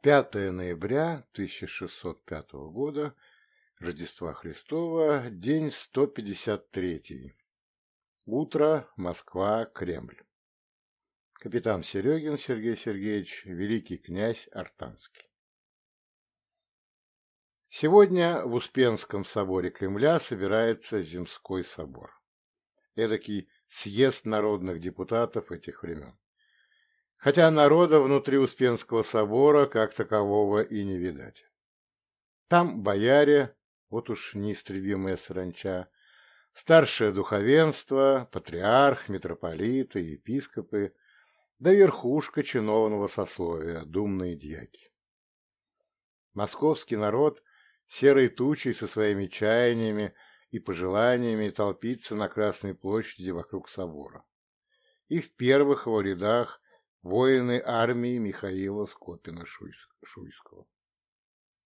5 ноября 1605 года, Рождества Христова, день 153. Утро, Москва, Кремль. Капитан Серегин Сергей Сергеевич, великий князь Артанский. Сегодня в Успенском соборе Кремля собирается Земской собор. Эдакий съезд народных депутатов этих времен хотя народа внутри Успенского собора как такового и не видать. Там бояре, вот уж неистребимая саранча, старшее духовенство, патриарх, митрополиты, епископы, да верхушка чиновного сословия, думные дьяки. Московский народ серой тучей со своими чаяниями и пожеланиями толпится на Красной площади вокруг собора. И в первых его рядах воины армии Михаила Скопина-Шуйского.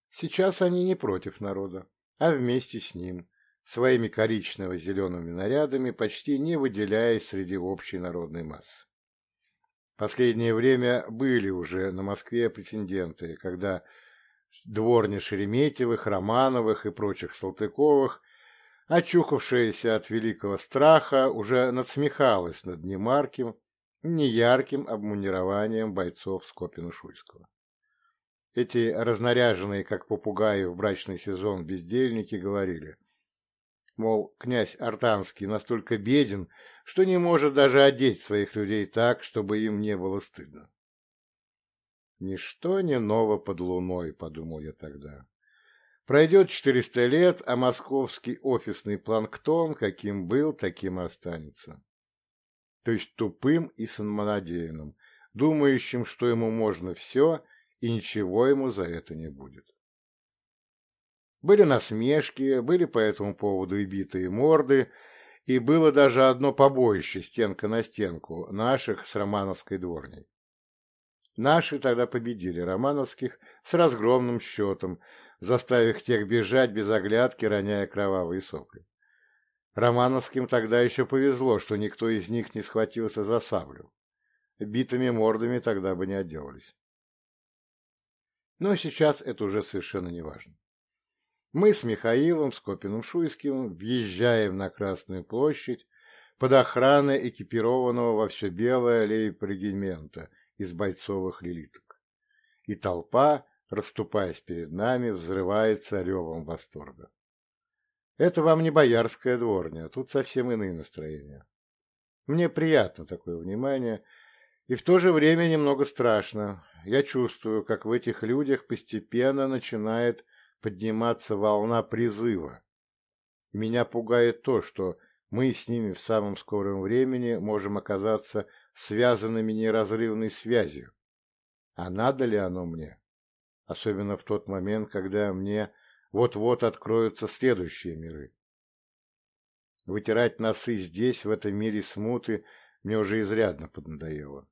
Сейчас они не против народа, а вместе с ним, своими коричнево-зелеными нарядами, почти не выделяясь среди общей народной массы. Последнее время были уже на Москве претенденты, когда дворни Шереметьевых, Романовых и прочих Салтыковых, очухавшаяся от великого страха, уже надсмехалась над немарким, неярким обмундированием бойцов Скопина-Шуйского. Эти разнаряженные, как попугаи в брачный сезон, бездельники говорили, мол, князь Артанский настолько беден, что не может даже одеть своих людей так, чтобы им не было стыдно. «Ничто не ново под луной», — подумал я тогда. Пройдет четыреста лет, а московский офисный планктон, каким был, таким и останется то есть тупым и самонадеянным, думающим, что ему можно все, и ничего ему за это не будет. Были насмешки, были по этому поводу и битые морды, и было даже одно побоище стенка на стенку наших с Романовской дворней. Наши тогда победили Романовских с разгромным счетом, заставив тех бежать без оглядки, роняя кровавые сопли. Романовским тогда еще повезло, что никто из них не схватился за саблю. Битыми мордами тогда бы не отделались. Но сейчас это уже совершенно не важно. Мы с Михаилом Скопиным-Шуйским въезжаем на Красную площадь под охраной экипированного во все белое лейб-регимента из бойцовых лилиток. И толпа, расступаясь перед нами, взрывается ревом восторга. Это вам не боярская дворня, тут совсем иные настроения. Мне приятно такое внимание, и в то же время немного страшно. Я чувствую, как в этих людях постепенно начинает подниматься волна призыва. Меня пугает то, что мы с ними в самом скором времени можем оказаться связанными неразрывной связью. А надо ли оно мне? Особенно в тот момент, когда мне вот-вот откроются следующие миры. Вытирать носы здесь, в этом мире смуты, мне уже изрядно поднадоело.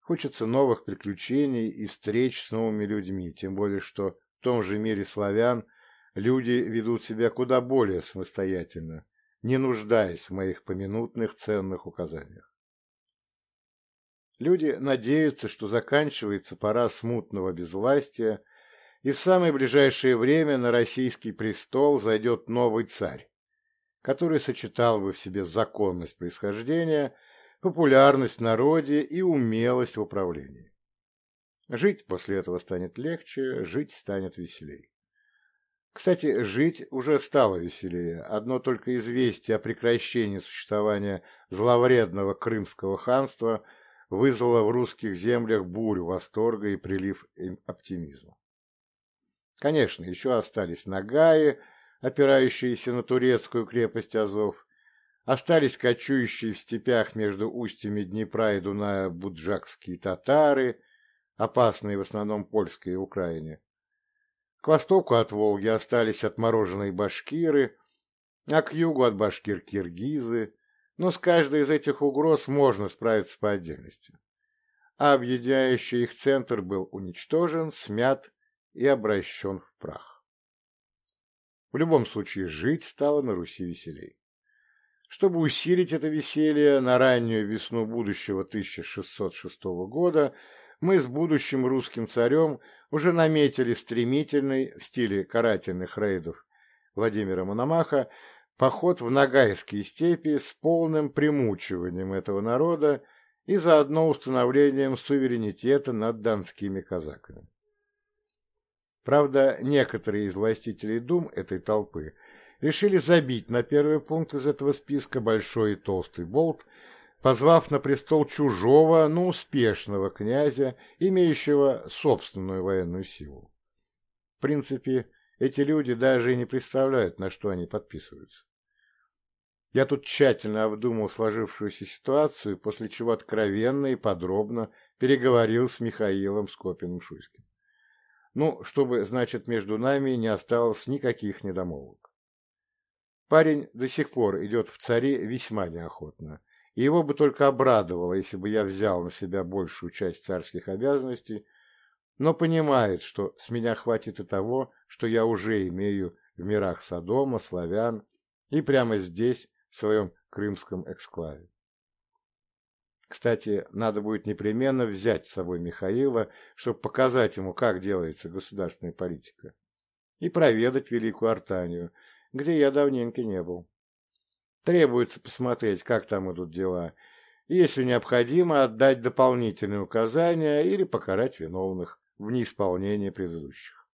Хочется новых приключений и встреч с новыми людьми, тем более что в том же мире славян люди ведут себя куда более самостоятельно, не нуждаясь в моих поминутных ценных указаниях. Люди надеются, что заканчивается пора смутного безвластия, и в самое ближайшее время на российский престол зайдет новый царь, который сочетал бы в себе законность происхождения, популярность в народе и умелость в управлении. Жить после этого станет легче, жить станет веселей. Кстати, жить уже стало веселее. Одно только известие о прекращении существования зловредного крымского ханства вызвало в русских землях бурю восторга и прилив оптимизма. Конечно, еще остались Нагаи, опирающиеся на турецкую крепость Азов, остались кочующие в степях между устьями Днепра и Дуная буджакские татары, опасные в основном польской и Украине. К востоку от Волги остались отмороженные башкиры, а к югу от башкир киргизы, но с каждой из этих угроз можно справиться по отдельности. А объединяющий их центр был уничтожен, смят и обращен в прах. В любом случае, жить стало на Руси веселей. Чтобы усилить это веселье, на раннюю весну будущего 1606 года мы с будущим русским царем уже наметили стремительный, в стиле карательных рейдов Владимира Мономаха, поход в Ногайские степи с полным примучиванием этого народа и заодно установлением суверенитета над донскими казаками. Правда, некоторые из властителей дум этой толпы решили забить на первый пункт из этого списка большой и толстый болт, позвав на престол чужого, но успешного князя, имеющего собственную военную силу. В принципе, эти люди даже и не представляют, на что они подписываются. Я тут тщательно обдумал сложившуюся ситуацию, после чего откровенно и подробно переговорил с Михаилом Скопиным-Шуйским. Ну, чтобы, значит, между нами не осталось никаких недомолвок. Парень до сих пор идет в цари весьма неохотно, и его бы только обрадовало, если бы я взял на себя большую часть царских обязанностей, но понимает, что с меня хватит и того, что я уже имею в мирах Содома, славян и прямо здесь, в своем крымском эксклаве. Кстати, надо будет непременно взять с собой Михаила, чтобы показать ему, как делается государственная политика, и проведать Великую Артанию, где я давненько не был. Требуется посмотреть, как там идут дела, и, если необходимо, отдать дополнительные указания или покарать виновных в неисполнении предыдущих.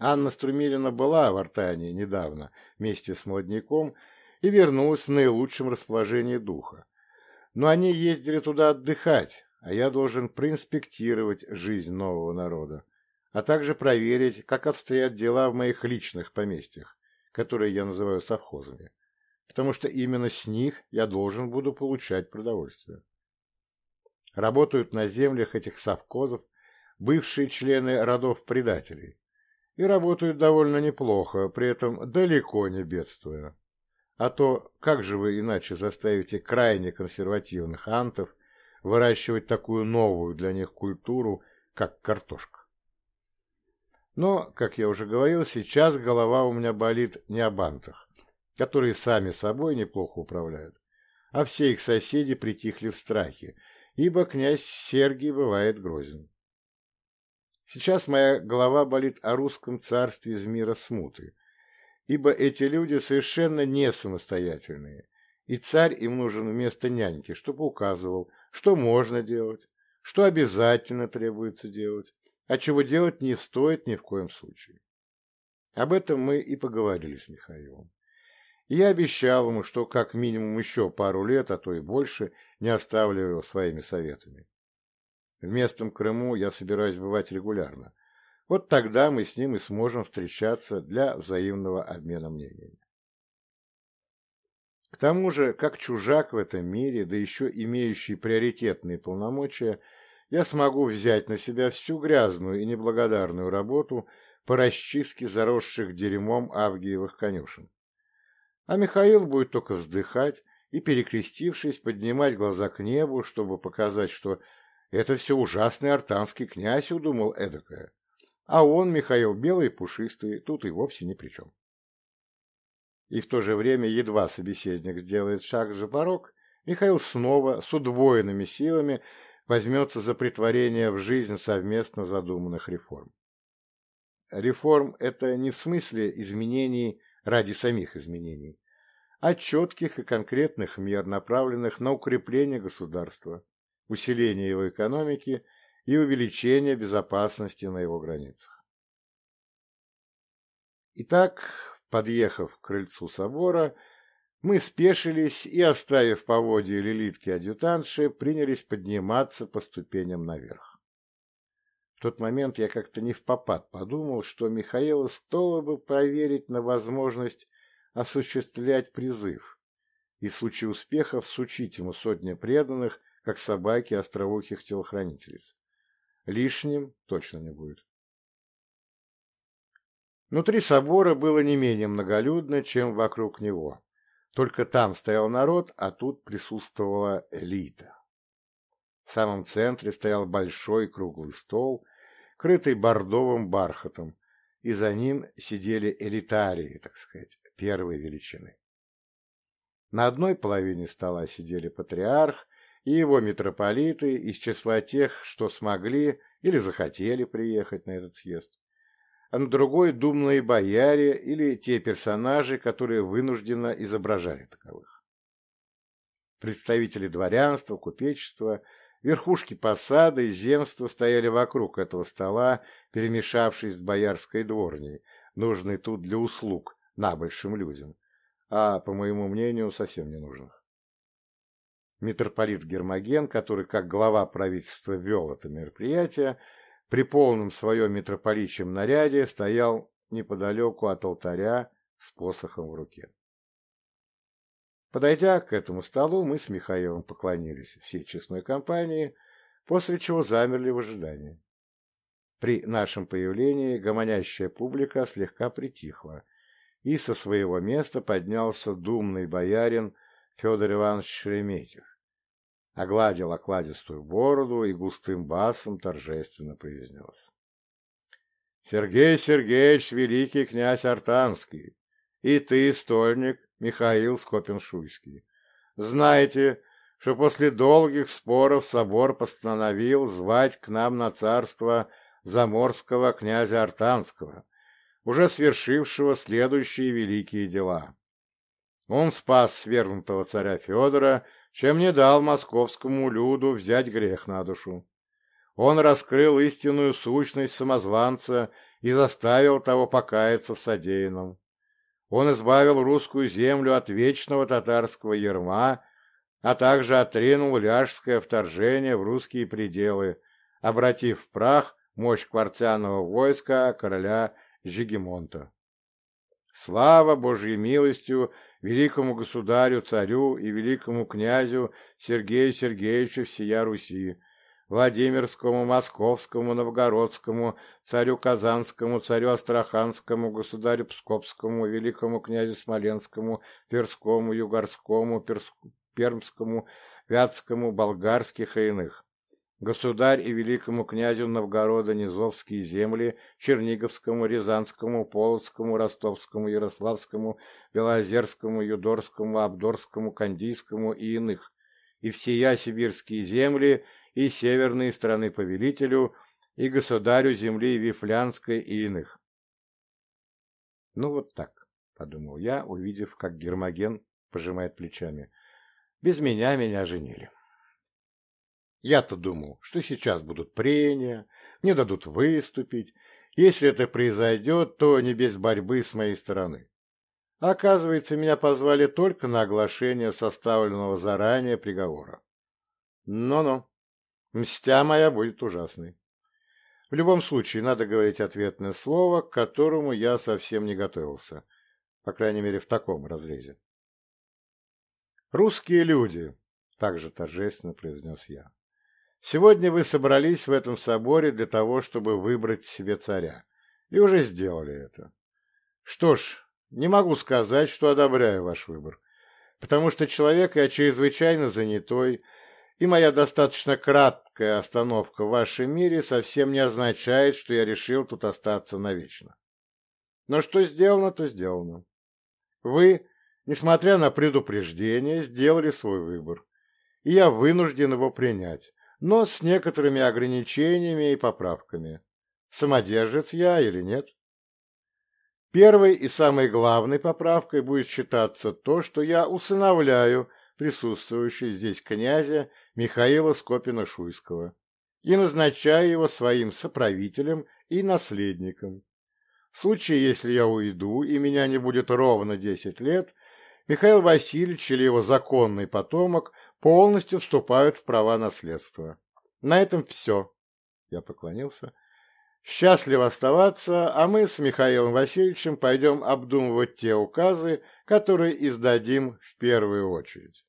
Анна Струмилина была в Артании недавно вместе с молодняком и вернулась в наилучшем расположении духа. Но они ездили туда отдыхать, а я должен проинспектировать жизнь нового народа, а также проверить, как обстоят дела в моих личных поместьях, которые я называю совхозами, потому что именно с них я должен буду получать продовольствие. Работают на землях этих совхозов бывшие члены родов предателей, и работают довольно неплохо, при этом далеко не бедствуя. А то как же вы иначе заставите крайне консервативных антов выращивать такую новую для них культуру, как картошка? Но, как я уже говорил, сейчас голова у меня болит не об антах, которые сами собой неплохо управляют, а все их соседи притихли в страхе, ибо князь Сергий бывает грозен. Сейчас моя голова болит о русском царстве из мира смуты, ибо эти люди совершенно не самостоятельные, и царь им нужен вместо няньки, чтобы указывал, что можно делать, что обязательно требуется делать, а чего делать не стоит ни в коем случае. Об этом мы и поговорили с Михаилом. Я обещал ему, что как минимум еще пару лет, а то и больше, не оставлю его своими советами. В местном Крыму я собираюсь бывать регулярно. Вот тогда мы с ним и сможем встречаться для взаимного обмена мнениями. К тому же, как чужак в этом мире, да еще имеющий приоритетные полномочия, я смогу взять на себя всю грязную и неблагодарную работу по расчистке заросших дерьмом авгиевых конюшен. А Михаил будет только вздыхать и, перекрестившись, поднимать глаза к небу, чтобы показать, что это все ужасный артанский князь удумал эдакое. А он, Михаил Белый, пушистый, тут и вовсе ни при чем. И в то же время едва собеседник сделает шаг за порог, Михаил снова с удвоенными силами возьмется за притворение в жизнь совместно задуманных реформ. Реформ – это не в смысле изменений ради самих изменений, а четких и конкретных мер, направленных на укрепление государства, усиление его экономики и увеличение безопасности на его границах. Итак, подъехав к крыльцу собора, мы спешились и, оставив поводья лилитки адъютантши, принялись подниматься по ступеням наверх. В тот момент я как-то не в попад подумал, что Михаила стоило бы проверить на возможность осуществлять призыв и в случае успеха всучить ему сотни преданных как собаки остроухих телохранительниц. Лишним точно не будет. Внутри собора было не менее многолюдно, чем вокруг него. Только там стоял народ, а тут присутствовала элита. В самом центре стоял большой круглый стол, крытый бордовым бархатом, и за ним сидели элитарии, так сказать, первой величины. На одной половине стола сидели патриарх и его митрополиты из числа тех, что смогли или захотели приехать на этот съезд, а на другой – думные бояре или те персонажи, которые вынужденно изображали таковых. Представители дворянства, купечества, верхушки посады и земства стояли вокруг этого стола, перемешавшись с боярской дворней, нужной тут для услуг набольшим людям, а, по моему мнению, совсем не нужных. Митрополит Гермоген, который как глава правительства вел это мероприятие, при полном своем митрополичьем наряде стоял неподалеку от алтаря с посохом в руке. Подойдя к этому столу, мы с Михаилом поклонились всей честной компании, после чего замерли в ожидании. При нашем появлении гомонящая публика слегка притихла, и со своего места поднялся думный боярин Федор Иванович Шереметьев, огладил окладистую бороду и густым басом торжественно произнес. «Сергей Сергеевич, великий князь Артанский, и ты, стольник Михаил Скопин-Шуйский, знаете, что после долгих споров собор постановил звать к нам на царство заморского князя Артанского, уже свершившего следующие великие дела. Он спас свергнутого царя Федора чем не дал московскому люду взять грех на душу. Он раскрыл истинную сущность самозванца и заставил того покаяться в содеянном. Он избавил русскую землю от вечного татарского ерма, а также отринул ляжское вторжение в русские пределы, обратив в прах мощь квартянного войска короля Жигемонта. Слава Божьей милостью великому государю-царю и великому князю Сергею Сергеевичу всея Руси, Владимирскому, Московскому, Новгородскому, царю Казанскому, царю Астраханскому, государю Пскопскому, великому князю Смоленскому, Тверскому, Югорскому, Пермскому, Вятскому, болгарских и иных государь и великому князю Новгорода Низовские земли, Черниговскому, Рязанскому, Полоцкому, Ростовскому, Ярославскому, Белозерскому, Юдорскому, Абдорскому, Кандийскому и иных, и всея сибирские земли, и северные страны повелителю, и государю земли Вифлянской и иных. Ну вот так, подумал я, увидев, как Гермоген пожимает плечами. Без меня меня женили. Я-то думал, что сейчас будут прения, мне дадут выступить. Если это произойдет, то не без борьбы с моей стороны. оказывается, меня позвали только на оглашение составленного заранее приговора. Ну-ну, мстя моя будет ужасной. В любом случае, надо говорить ответное слово, к которому я совсем не готовился. По крайней мере, в таком разрезе. «Русские люди», — также торжественно произнес я. Сегодня вы собрались в этом соборе для того, чтобы выбрать себе царя, и уже сделали это. Что ж, не могу сказать, что одобряю ваш выбор, потому что человек я чрезвычайно занятой, и моя достаточно краткая остановка в вашем мире совсем не означает, что я решил тут остаться навечно. Но что сделано, то сделано. Вы, несмотря на предупреждение, сделали свой выбор, и я вынужден его принять но с некоторыми ограничениями и поправками. Самодержец я или нет? Первой и самой главной поправкой будет считаться то, что я усыновляю присутствующего здесь князя Михаила Скопина-Шуйского и назначаю его своим соправителем и наследником. В случае, если я уйду и меня не будет ровно десять лет, Михаил Васильевич или его законный потомок полностью вступают в права наследства. На этом все. Я поклонился. Счастливо оставаться, а мы с Михаилом Васильевичем пойдем обдумывать те указы, которые издадим в первую очередь.